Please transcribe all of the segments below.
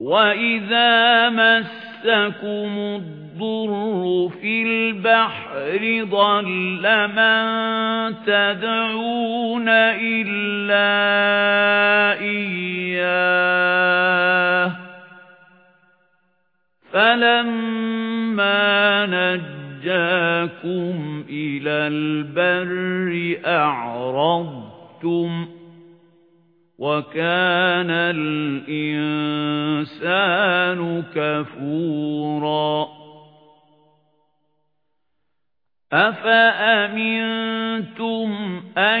وَإِذَا مَسَّكُمُ الضُّرُّ فِي الْبَحْرِ ضَلَّ مَن تَدْعُونَ إِلَّا إِيَّاهُ فَلَمَّا نَجَّاكُمْ إِلَى الْبَرِّ أَعْرَضْتُمْ وَكَانَ الْإِنسَانُ كَفُورًا. أَفَأَمِنْتُمْ أَنْ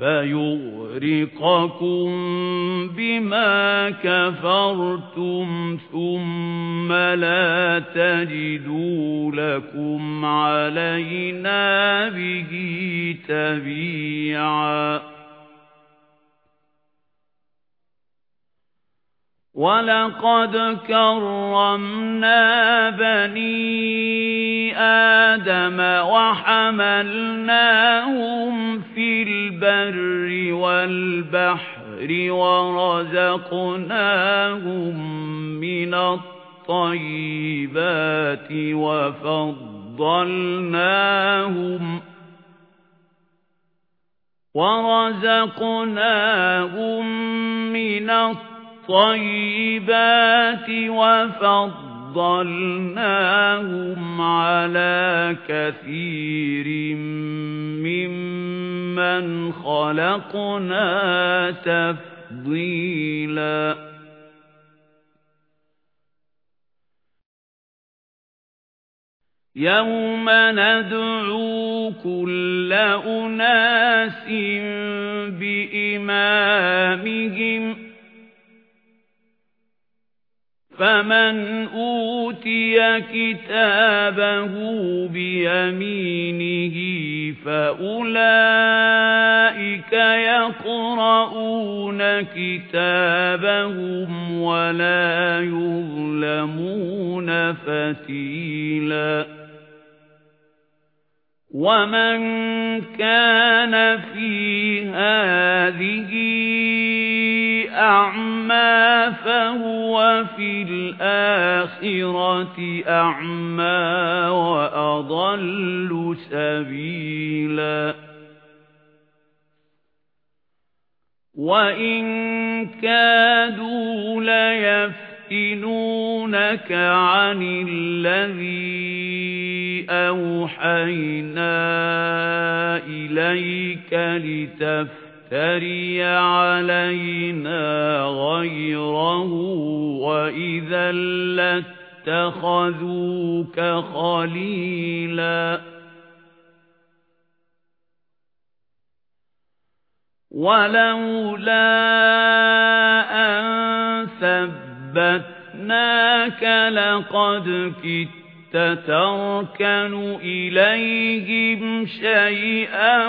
فَيُغْرِقَكُم بِمَا كَفَرْتُمْ ثُمَّ لَا تَجِدُوا لَكُمْ عَلَيْنَا بِهِ تَبِيعًا. وَلَقَدْ كَرَّمْنَا بَنِي آدَمَ وَحَمَلْنَاهُمْ فِي الْبَرِّ وَالْبَحْرِ وَرَزَقْنَاهُم مِّنَ الطَّيِّبَاتِ وَفَضَّلْنَاهُمْ وَرَزَقْنَاهُم مِّنَ الطَّيِّبَاتِ وَفَضَّلْنَاهُمْ عَلَى كَثِيرٍ مِّمَّنْ خَلَقْنَا تَفْضِيلًا يَوْمَ نَدْعُو كُلَّ أُنَاسٍ بِإِمَامِهِمْ فَمَنْ أُوتِيَ كِتَابَهُ بِيَمِينِهِ فَأُولَئِكَ يَقْرَؤُونَ كِتَابَهُمْ وَلَا يُظْلَمُونَ فَتِيلًا. وَمَنْ كَانَ فِي هَذِهِ أَعْمَى فَهُوَ فِي الْآخِرَةِ أَعْمَى وَأَضَلُّ سَبِيلًا. وَإِنْ كَادُوا لَيَفْتِنُونَكَ عَنِ الَّذِي أَوْحَيْنَا إِلَيْكَ لِتَفْتَرِيَ عَلَيْنَا غَيْرَهُ وَإِذًا لَّاتَّخَذُوكَ خَلِيلًا وَلَوْلَا أَن ثَبَّتْنَاكَ لَقَدْ كِدتَّ تَرْكَنُ إِلَيْهِمْ شَيْئًا